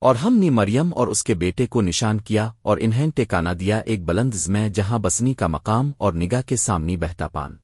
اور ہم نے مریم اور اس کے بیٹے کو نشان کیا اور انہیں ٹیکانا دیا ایک بلند زمیں جہاں بسنی کا مقام اور نگاہ کے سامنے بہتا پان۔